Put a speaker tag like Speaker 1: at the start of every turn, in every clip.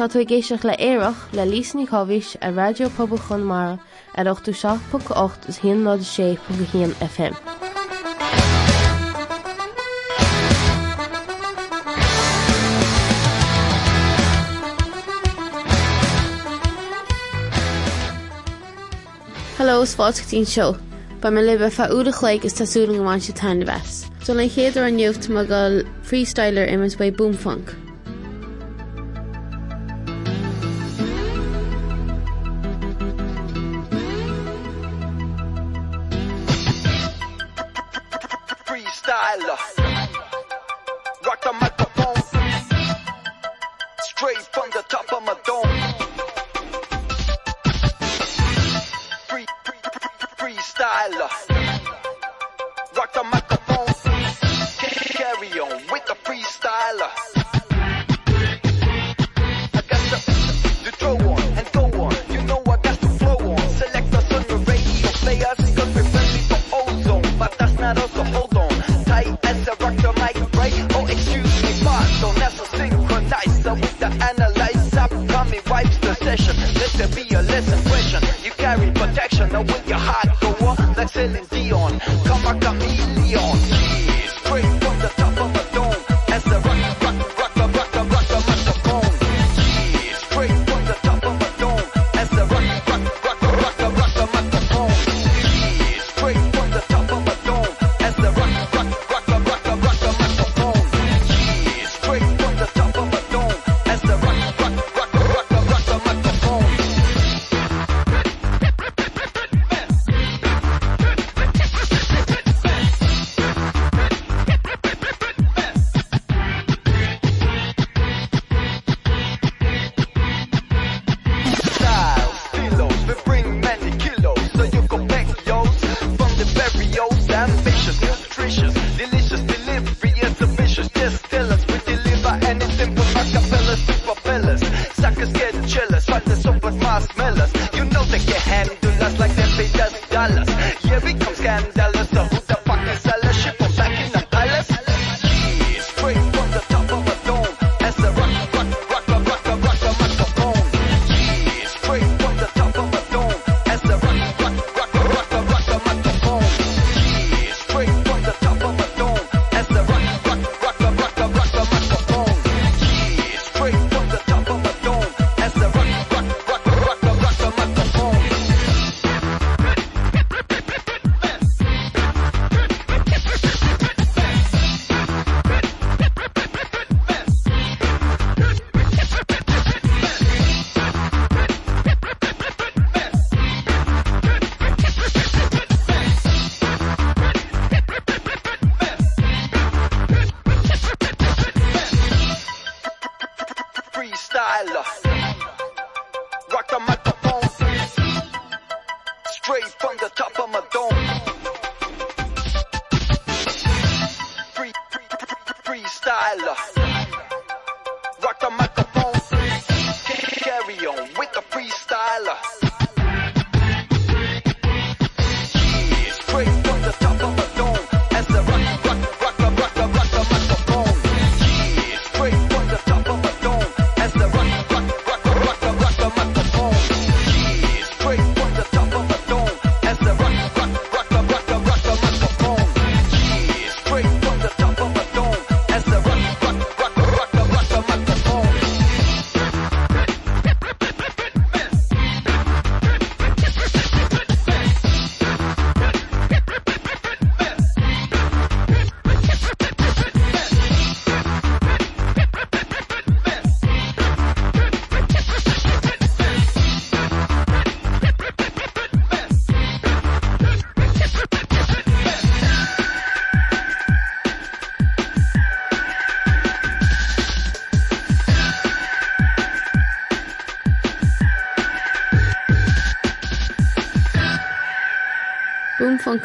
Speaker 1: Tá tú géisioach le éireach le lísní chohís a radiopabal chun mar ar 8ú 6.8 is hí ná sé pu hían FM. Hallos fátín seo, Ba me libh fa údachléig is tasúling gomáin se tan wes. Don le chéadidir an
Speaker 2: nniuft me go freestyler imas bei
Speaker 1: boomfunk.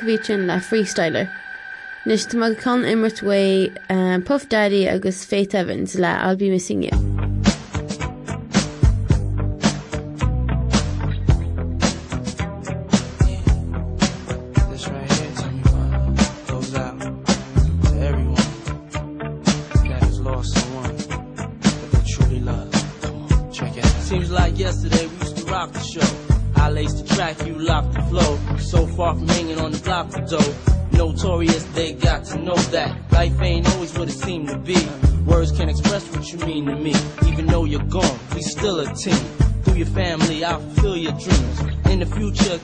Speaker 1: bhí sin le freestyler. Nis tá gan immert way um, Puff Daddy agus Faith Evans le
Speaker 3: albí me singe.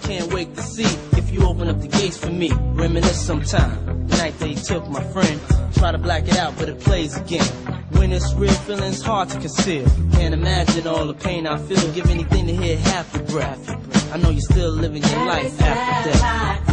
Speaker 3: can't wait to see if you open up the gates for me. Reminisce sometime. Night they took my friend. Try to black it out but it plays again. When it's real feelings hard to conceal. Can't imagine all the pain I feel. Give anything to hear half
Speaker 4: a
Speaker 3: breath. I know you're still living your life after death.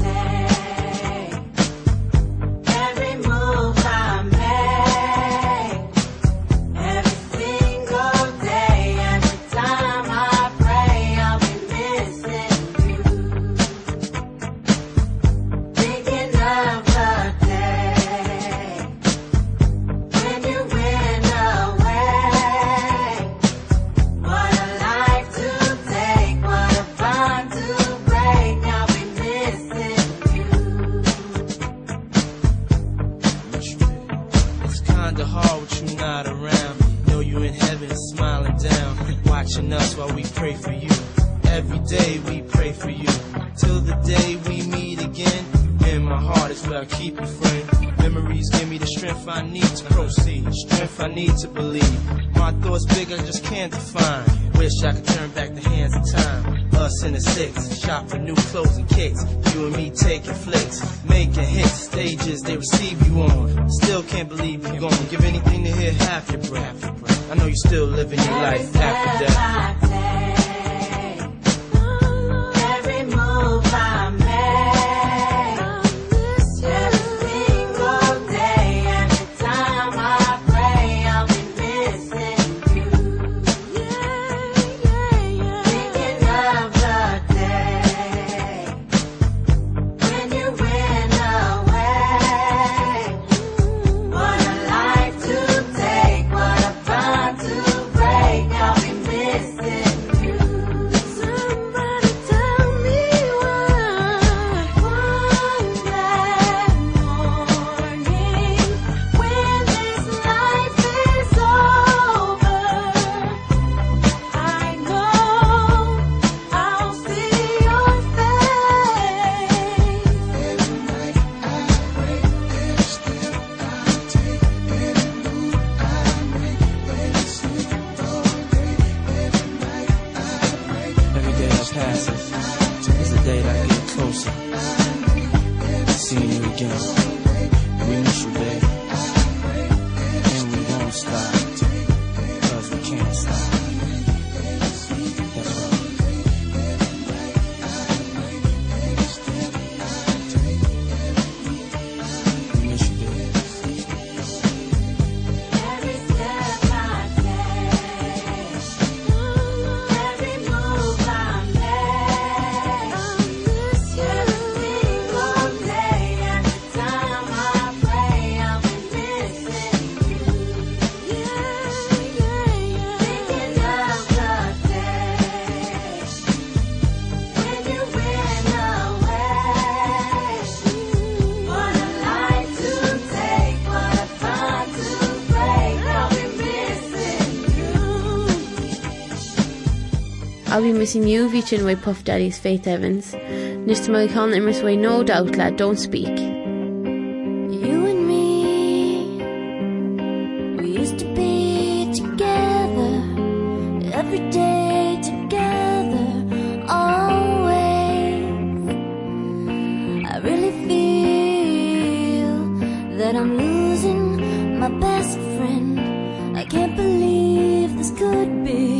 Speaker 4: a bhí mis i
Speaker 1: nniuhíin wa Puff Daddy's Faith Evans, nus tá and Miss Way. no doubt lad, don't speak.
Speaker 4: You and me we used to be together every day together always I really feel that I'm losing my best friend I can't believe this could be.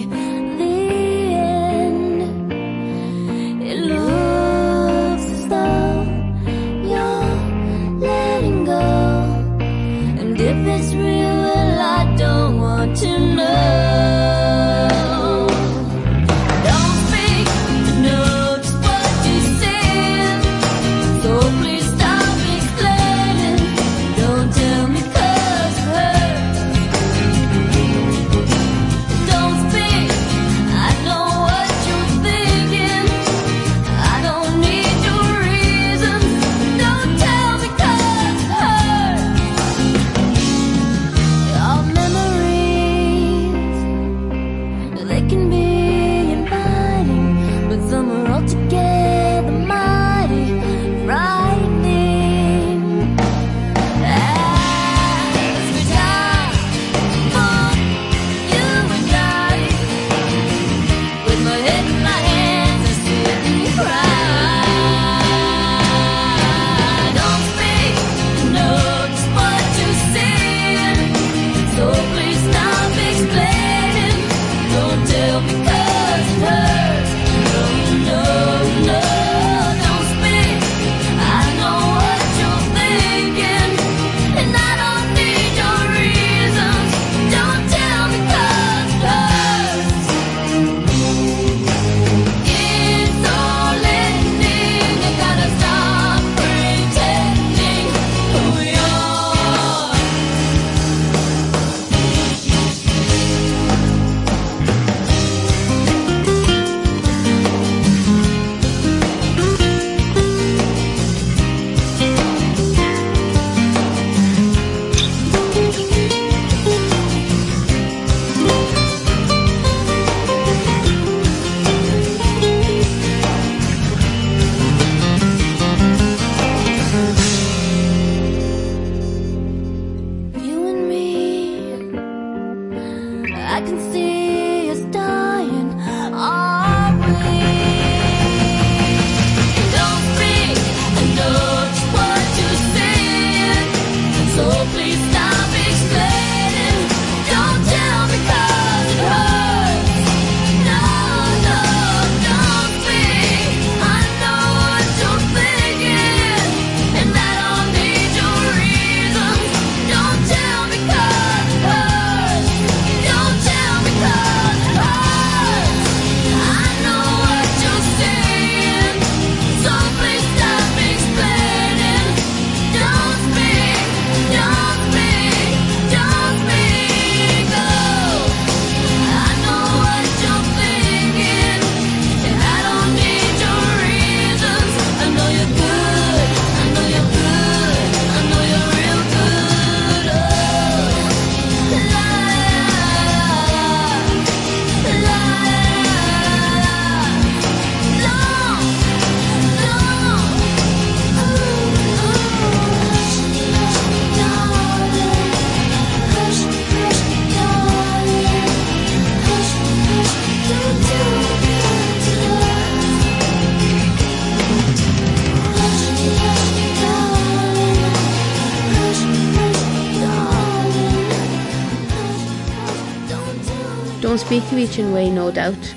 Speaker 5: speakvíit an way no doubt.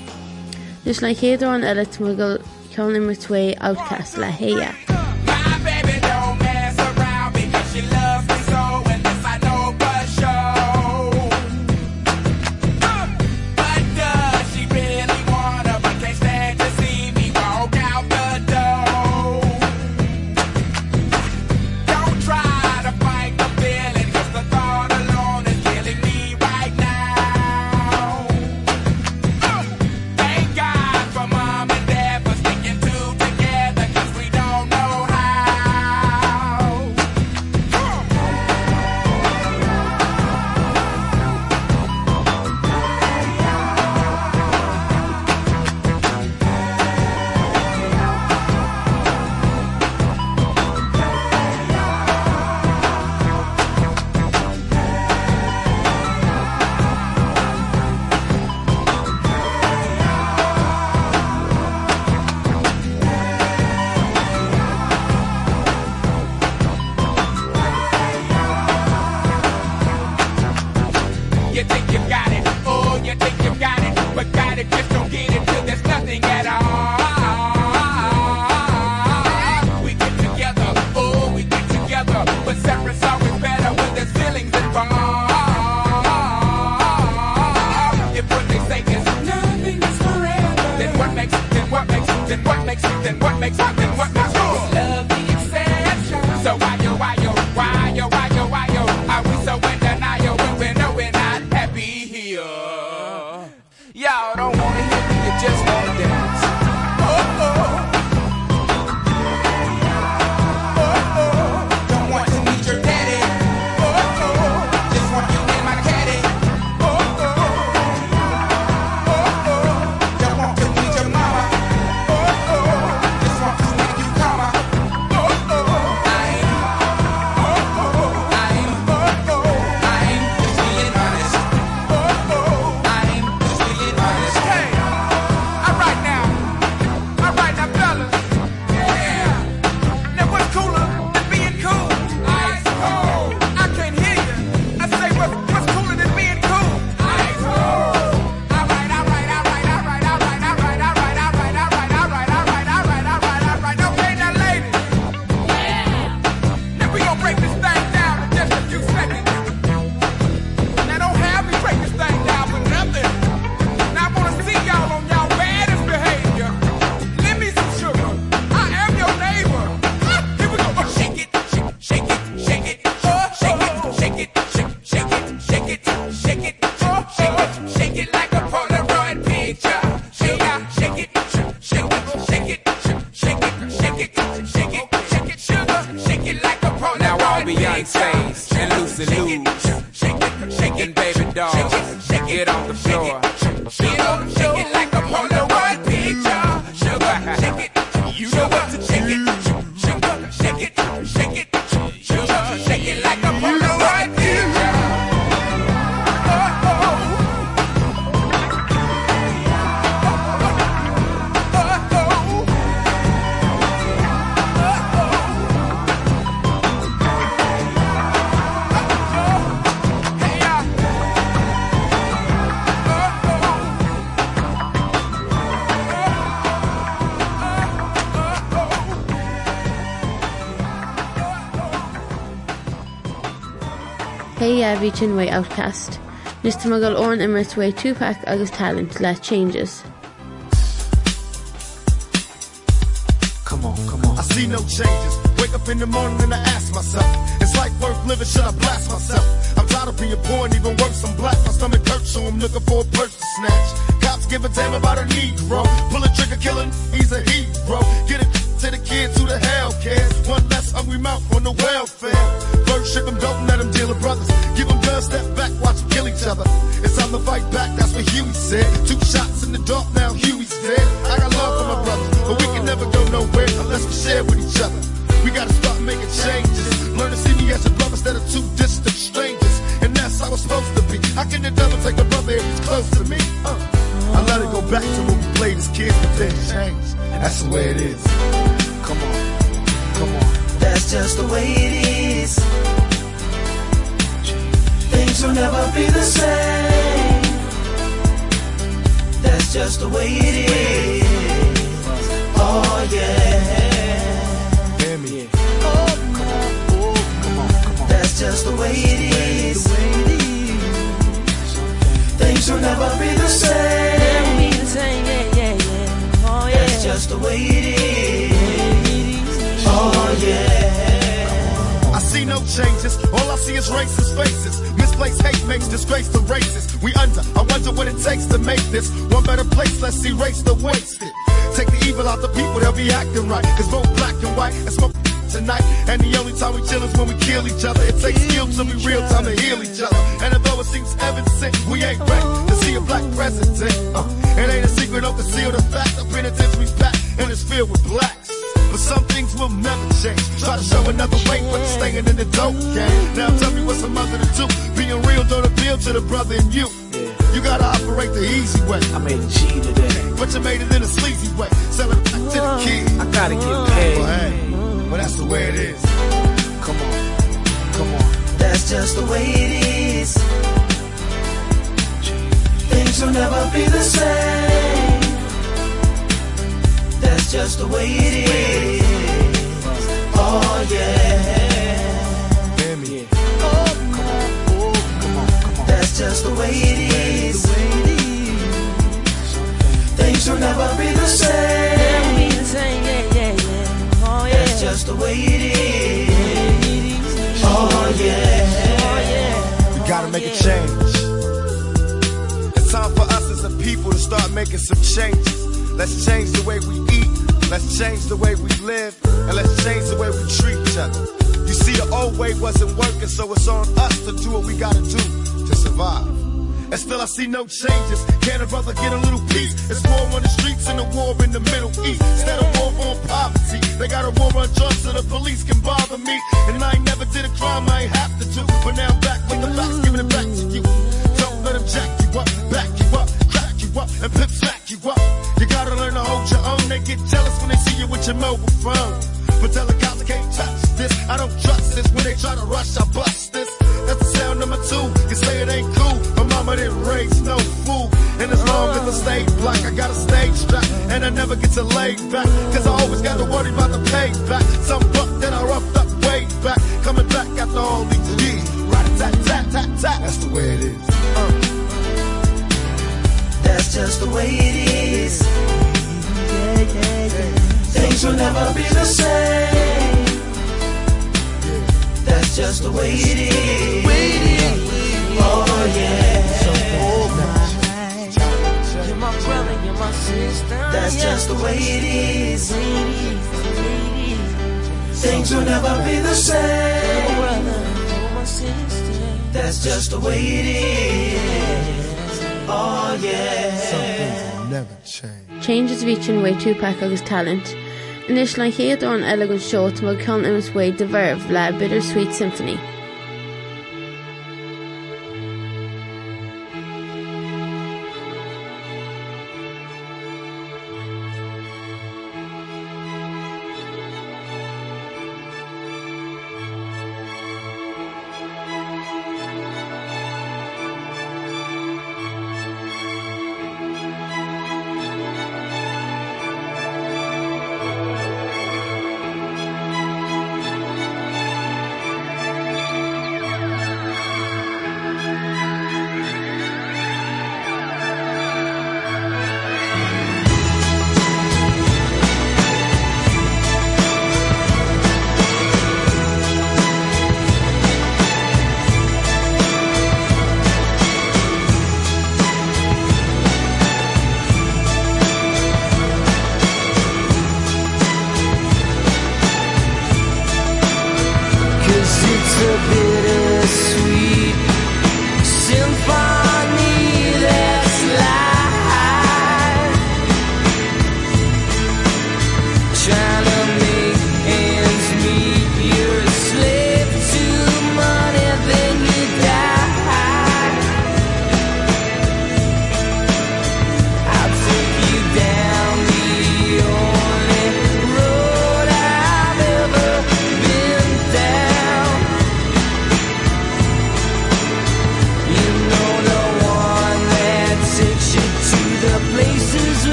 Speaker 5: Nus na chéadrán eile
Speaker 2: mu go ceannim mar tué outcast
Speaker 5: le héa. Bhí sin way OutKast. Nus tá gal orn immer way Tupac agus talent le changes.
Speaker 6: Come on, come on.
Speaker 7: I see no changes. Wake up in the morning and I ask myself, is life worth living? Should I blast myself? I'm tired of being poor and even worse, I'm black. My stomach hurts, so I'm looking for a purse to snatch. Cops give a damn about a Negro. Pull a trigger, killing, he's a hero. Get it to the kids who the hell cares. One less hungry mouth on the welfare. First ship them, don't let them deal with brothers. Give them guns, step back, watch them kill each other. It's time to fight back, that's what Huey said. Two shots in the dark, now Huey's dead. I got love for my brothers, but we can never go nowhere unless we share with each other. We gotta start making changes. Learn to see me as a brother instead of two distant strangers. And that's how it's supposed to be. How can the devil take a brother if he's close to me? Uh, I let it go back to when we played as kids, but then changed. That's the way it is. Come on.
Speaker 8: That's just the way it is. Things will never be the same.
Speaker 9: That's just the way it is. Oh yeah.
Speaker 7: Hear me.
Speaker 9: Oh, that's just the way it is. Things will never be the same. That's just the way it is.
Speaker 7: No changes. All I see is racist faces. Misplaced hate makes disgrace to races. We under. I wonder what it takes to make this one better place. Let's erase the wasted. Take the evil out the people, they'll be acting right. Cause both black and white and smoke tonight. And the only time we chill is when we kill each other. It takes skill to be real time to heal each other. And although it seems evident, we ain't ready to see a black president. Uh, it ain't a secret, don't conceal the fact. The penitentiary's packed and it's filled with blacks. But some things will never change. Try to show another way, but staying in the dope game. Now tell me what's a mother to do. Being real don't appeal to the brother in you. You gotta operate the easy way.
Speaker 10: I made a G today.
Speaker 7: But you made it in a sleazy way. Sell it to the kid.
Speaker 10: I gotta get
Speaker 7: Well,
Speaker 10: paid.
Speaker 7: hey, well, that's the way it is.
Speaker 10: Come on, come on.
Speaker 9: That's just the way it is. Things will never be the same. That's just the way it is. Oh yeah.
Speaker 7: Hear oh, me.
Speaker 9: That's just the way it is. Things will never be the same. That's just the way it is. Oh yeah.
Speaker 7: We gotta make a change. It's time for us as a people to start making some changes. Let's change the way we eat. Let's change the way we live. And let's change the way we treat each other. You see, the old way wasn't working, so it's on us to do what we gotta do to survive. And still I see no changes. Can a brother get a little peace? It's war on the streets and a war in the Middle East. Instead of war on poverty, they got a war on drugs so the police can bother me. And I never did a crime I have to do. But now back with the facts, giving it back to you. Don't let them jack you up, back you up, crack you up, and pimp smack you up. You gotta learn to hold your own. They get jealous when they see you with your mobile phone. But tell the cops I can't touch this. I don't trust this. When they try to rush, I bust this. That's the sound number two. You say it ain't cool. My mama didn't raise no fool. And as long as I stay black, I got a stage strap. And I never get to lay back. Cause I always gotta worry about the payback. Some buck that I roughed up way back. Coming back after all these years. Right, tat, tat, tat, tat. That's the way it is. Uh.
Speaker 9: That's just the way it is. Things will never be the same. That's just the way it is. Oh yeah.
Speaker 11: You're my brother, you're my sister.
Speaker 9: That's just the way it is. Things will never be the same. That's just the way it is. Oh
Speaker 7: never change.
Speaker 12: Changes reaching way Tupac agus talent. Inis le chéad an elegant shot má can imas way de verve le Bittersweet Symphony.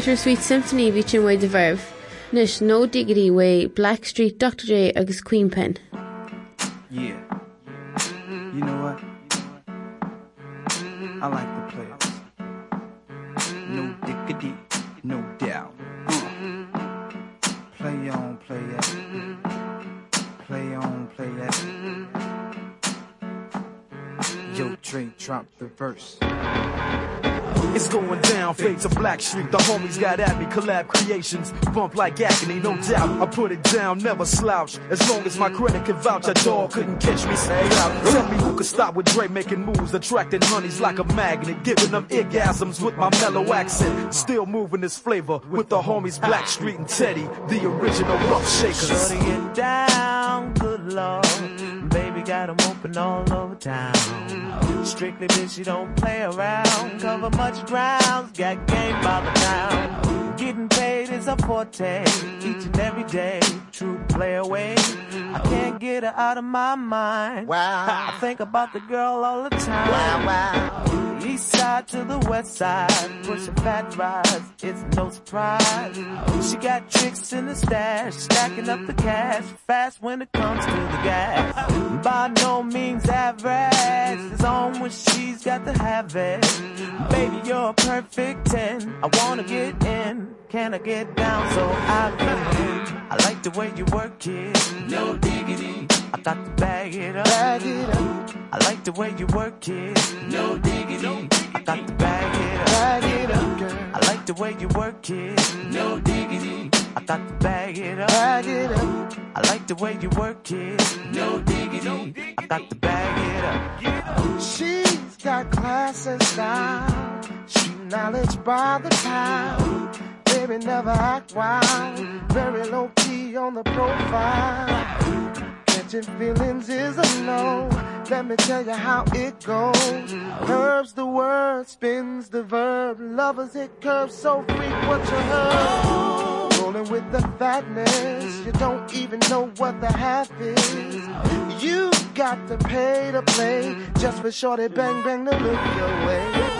Speaker 11: Bittersweet Symphony
Speaker 2: reaching way mid de bharbh, nó diggity way. Blackstreet Dr. J agus Queenpen.
Speaker 13: Yeah. You know what? I like the players. No diggity, no doubt. Play on, play that. Play on, play that. Yo Dre drop the verse
Speaker 14: it's going down fade to black street the homies got at me collab creations. Bump like agony no doubt. I put it down never slouch. As long as my credit can vouch a dog couldn't catch me. Say uh, tell me who could stop with Dre making moves attracting honeys like a magnet giving them orgasms with my mellow accent. Still moving this flavor with the homies black street and Teddy the original rough shaker
Speaker 15: shutting it down good love baby got them open all over town. Strictly bitch you don't play around. Cover much grounds got game by the town getting blade is a forte each and every day true play away. I can't get her out of my mind. Wow. I think about the girl all the time. Wow wow. East side to the west side push a fat rides. it's no surprise. She got tricks in the stash stacking up the cash fast when it comes to the gas. By no means average it's on when she's got to have it baby you're a perfect 10 I wanna get in. Can I get down so I can? I like the way you work it, no diggity. I got to bag it up. Bag it up. I like the way you work it. No diggity. I got to bag it up. Bag it up, girl. I like the way you work it. No diggity. I got to bag it up. Bag it up. I like the way you work it. No diggity. I got to bag it up.
Speaker 16: She's got class and style, street knowledge by the pound. Baby, never act wild, very low key on the profile. Catching feelings is a no. Let me tell you how it goes. Curves the word, spins the verb. Lovers it curves so frequent you heard. Rolling with the fatness, you don't even know what the half is. You got to pay to play just for shorty bang bang to look your way.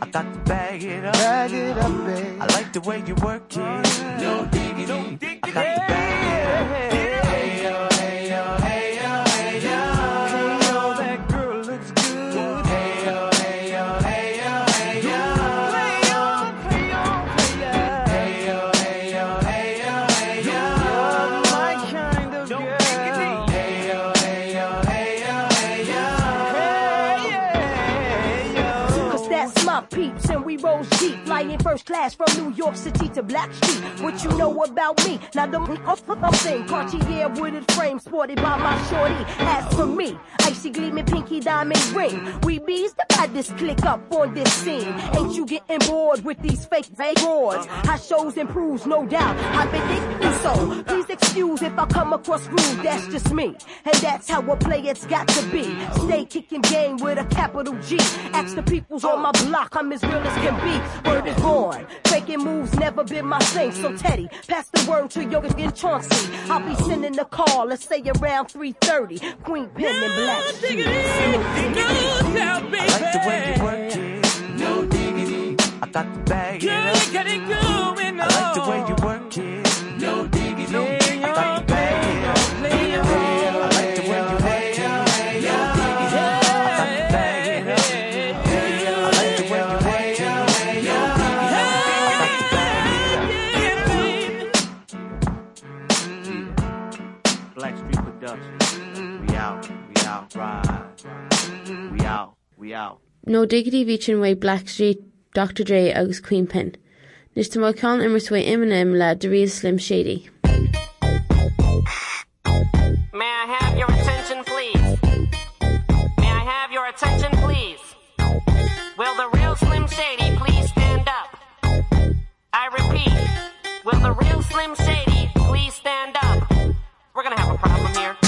Speaker 15: I got to bag it up.
Speaker 16: Bag it up, babe.
Speaker 15: I like the way you work it. No diggity. I got to bag it
Speaker 17: class from New York City to Blackstreet. What you know about me? Now the I'm saying Cartier wooded frame sported by my shorty. As for me, icy gleaming pinky diamond ring. We bees the baddest click up on this scene. Ain't you getting bored with these fake fake roars? How shows improves, no doubt I've been thinking so. Please excuse if I come across rude, that's just me. And that's how a it's got to be. Stay kicking game with a capital G. Ask the peoples on my block, I'm as real as can be. Word is born, faking moves never been my thing. So Teddy, pass the word to Yoga and Chauncey I'll be sending the call, let's say around 3.30 Queen Pen and Black.
Speaker 15: I like the way you work it. No diggity. I got to bag it up. I like the way you
Speaker 1: nó diggity víin way Blackstreet, Dr. Dre agus Queen Pen. Nis tá can immersfu imim le de riomh Slim Shady.
Speaker 18: May I have your attention, please? May I have your attention, please? Will the real Slim Shady please stand up? I repeat, will the real Slim Shady please stand up? We're gonna have a problem here.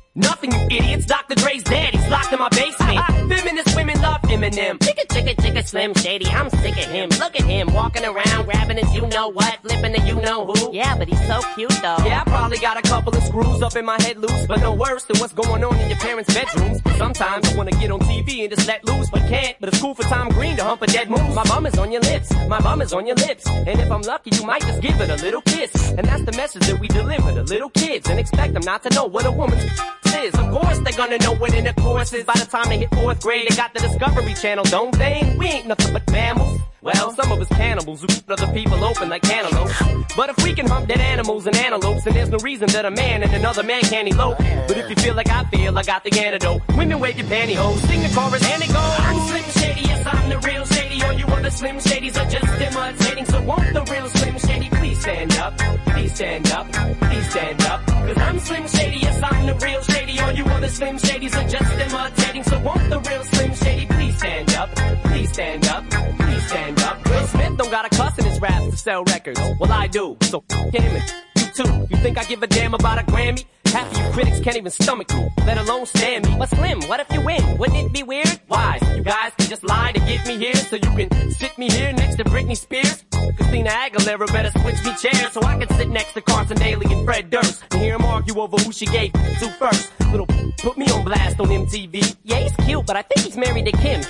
Speaker 19: Nothing, you idiots. Dr. Dre's dead. He's locked in my basement. Uh-uh. Feminist women love Eminem. Chicka, chicka, chicka, Slim Shady. I'm sick of him. Look at him walking around, grabbing his you know what, flipping the you know who.
Speaker 18: Yeah, but he's so cute though.
Speaker 19: Yeah, I probably got a couple of screws up in my head loose, but no worse than what's going on in your parents' bedrooms. Sometimes I wanna get on TV and just let loose, but can't. But it's cool for Tom Green to hump a dead moose. My bum is on your lips, my bum is on your lips, and if I'm lucky, you might just give it a little kiss. And that's the message that we deliver to little kids, and expect them not to know what a woman's is. Of course, they're gonna know what in the course is. By the time they hit fourth grade, they got the Discovery Channel, don't they? We ain't nothing but mammals. Well, some of us cannibals who other people open like cantaloupes. But if we can hunt dead animals and antelopes, and there's no reason that a man and another man can't elope. But if you feel like I feel, I got the antidote. Women wave your pantyhose, sing the chorus, and it goes. I'm Slim Shady, I'm the real Shady. All you other Slim Shadys are just imitating. So won't the real Slim Shady please stand up? Please stand up, please stand up. Cause I'm Slim Shady, yes, I'm the real Shady. All you other Slim Shadys are just imitating. So won't the real Slim Shady please stand up? Please stand up, please stand up. Will Smith don't got a cuss in his raps to sell records. Well, I do. So him and you too. You think I give a damn about a Grammy? Half of you critics can't even stomach me, let alone stand me. But Slim, what if you win? Wouldn't it be weird? Why? You guys can just lie to get me here, so you can sit me here next to Britney Spears. Christina Aguilera better switch me chairs so I can sit next to Carson Daly and Fred Durst and hear them argue over who she gave to first. Little put me on blast on MTV. Yeah, he's cute, but I think he's married to Kim.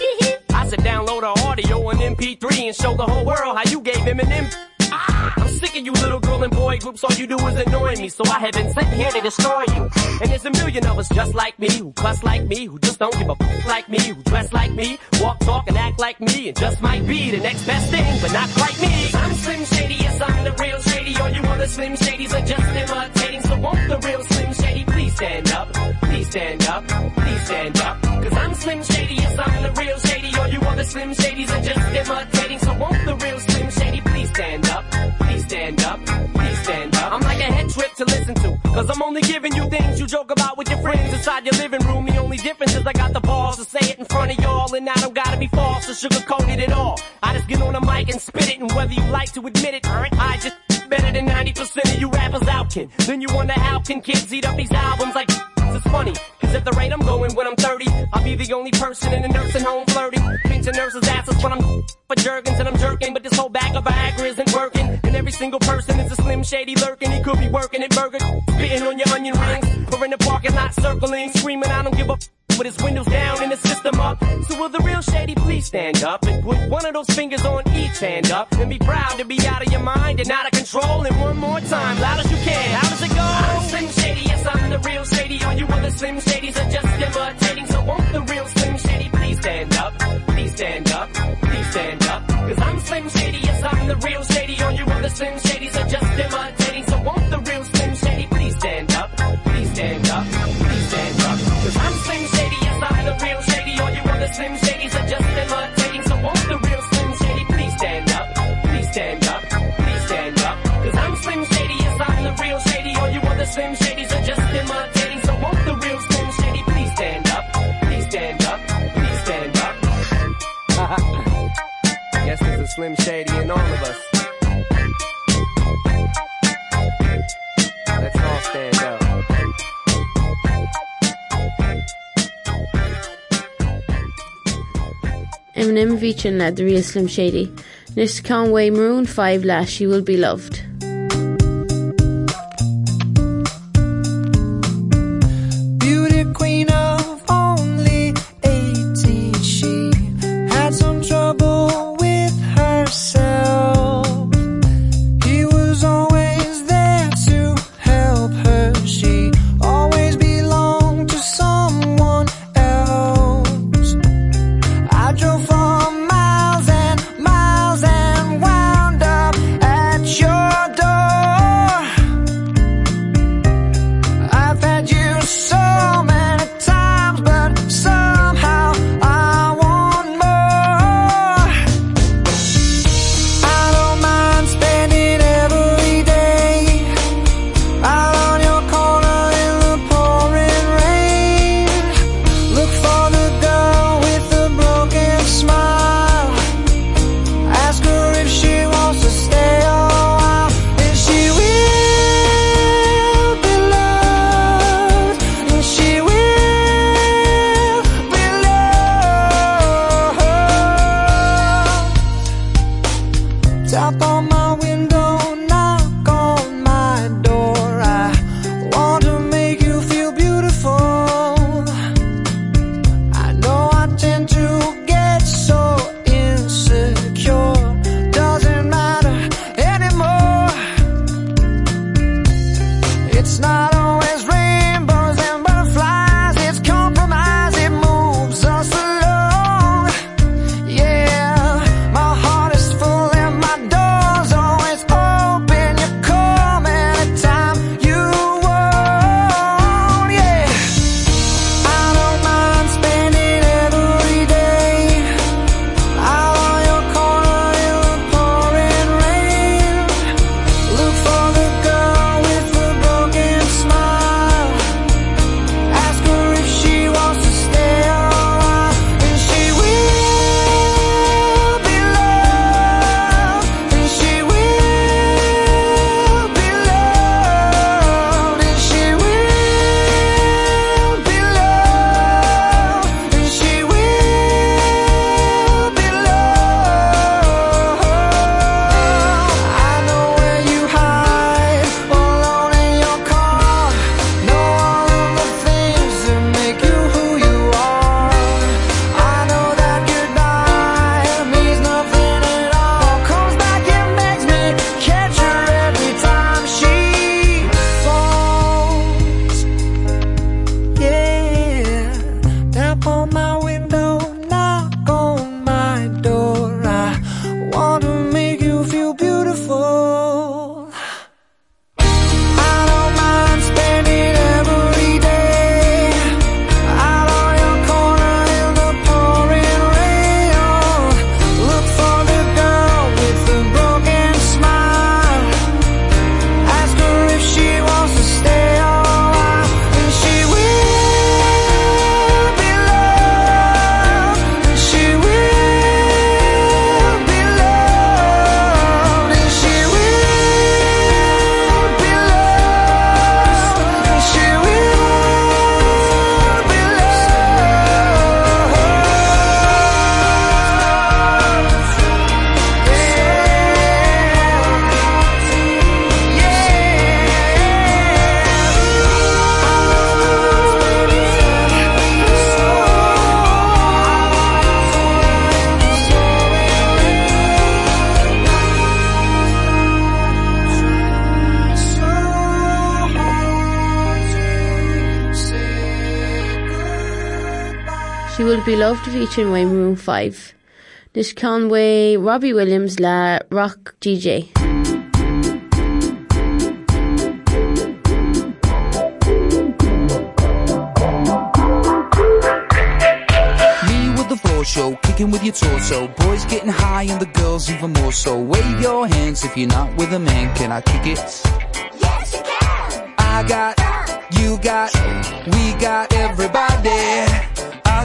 Speaker 19: I said download our audio on MP3 and show the whole world how you gave him an M. I'm sick of you little girl and boy groups, all you do is annoy me, so I have been sent here to destroy you. And there's a million of us just like me, who cuss like me, who just don't give a like me, who dress like me, walk, talk, and act like me, and just might be the next best thing, but not quite me. I'm Slim Shady, yes, I'm the real Shady, all you other Slim Shadys are just imitating, so won't the real Slim Shady please stand up, please stand up, please stand up. Cause I'm Slim Shady, yes, I'm the real Shady, all you other Slim Shadys are just imitating, so won't the real Slim Shady please stand up, please stand up, please stand up. I'm like a head trip to listen to, cause I'm only giving you things you joke about with your friends inside your living room. The only difference is I got the balls to say it in front of y'all, and I don't gotta be false or sugarcoated at all. I just get on the mic and spit it, and whether you like to admit it, I just better than 90% of you rappers out can. Then you wonder how can kids eat up these albums like it's funny, cause at the rate I'm going when I'm 30, I'll be the only person in a nursing home flirting. Pinching nurses' asses when I'm for Jergens and I'm jerking, but this whole bag of Viagra isn't working. And every single person is a slim shady lurking. He could be working at Burger, spitting on your onion rings, or in the parking lot circling, screaming, I don't give a with his windows down and his system up. So will the real shady please stand up and put one of those fingers on each hand up and be proud to be out of your mind and out of control. And one more time, loud as you can. How does it go? I'm Slim Shady, yes, I'm the real shady. All you other Slim Shadys are just imitating. So won't the real the real shady. All you other Slim Shadys are just imitating. So won't the real Slim Shady please stand up? Please stand up, please stand up. Cause I'm Slim Shady, yes, I'm the real shady. All you other Slim Shadys are just imitating. So won't the real Slim Shady please stand up? Please stand up, please stand up. Cause I'm Slim Shady, yes, I'm the real shady. All you other Slim Shadys are just imitating. So won't the real Slim Shady please stand up? Please stand up, please stand up. Guess there's a Slim Shady in all of us. Let's all stand up.
Speaker 1: Eminem featuring le the real Slim Shady. Nus Conway Maroon 5 lash She Will Be Loved.
Speaker 20: She
Speaker 1: Will Be Loved featuring way Maroon 5. Nis Conway Robbie Williams la Rock DJ.
Speaker 13: Me with the floor show, kicking with your torso. Boys getting high and the girls even more so. Wave your hands if you're not with a man. Can I kick it?
Speaker 4: Yes, you can.
Speaker 13: I got, you got, we got everybody.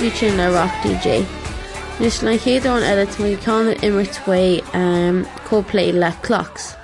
Speaker 1: Featuring le Rock DJ. Nis le chéad an edit mu can immert way um, Coldplay le clocks.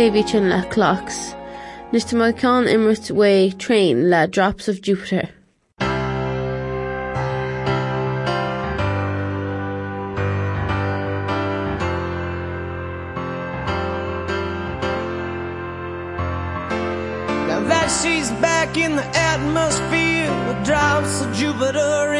Speaker 1: léhí sin le clocks, nus tá mai cá imirt way train le Drops of Jupiter.
Speaker 21: Now that she's back in the atmosphere with drops of Jupiter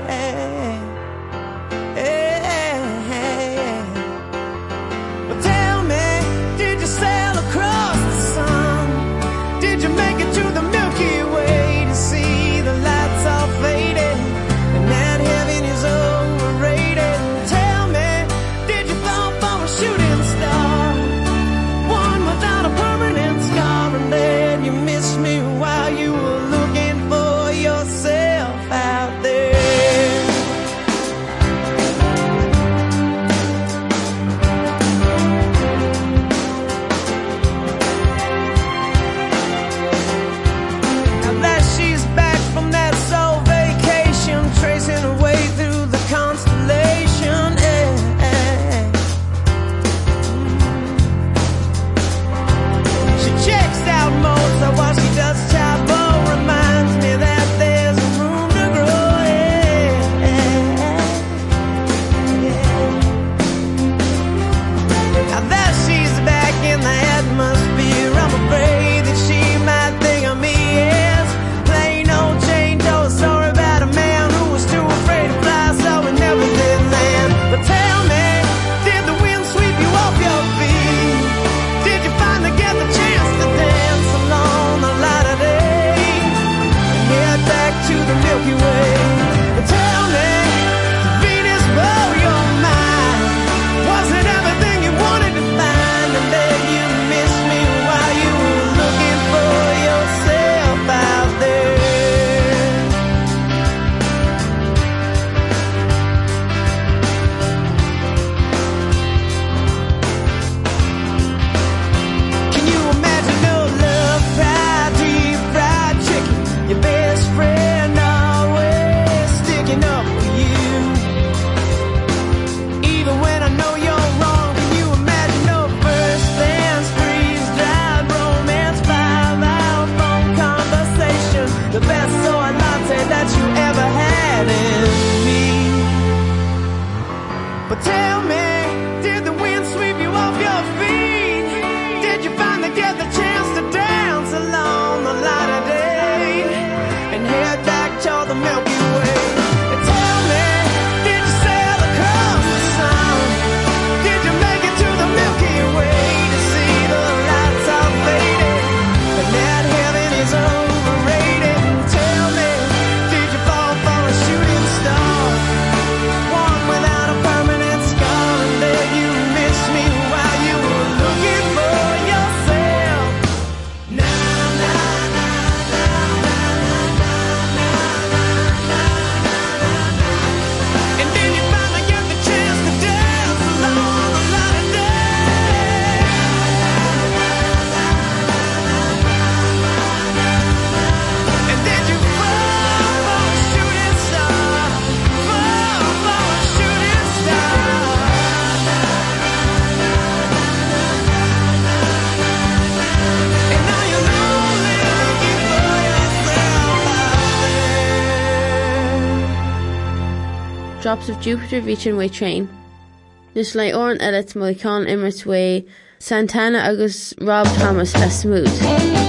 Speaker 21: of
Speaker 1: Jupiter reaching Way train. Nus lei orin eile Moicán Immers Way, Santana agus Rob Thomas
Speaker 22: a smooth.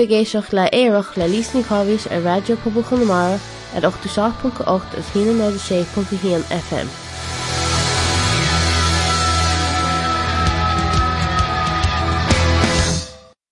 Speaker 23: Bhí tú a géisioach le éireach le lísní a radio poblbal chunamara at 87.8 is 16.1 FM.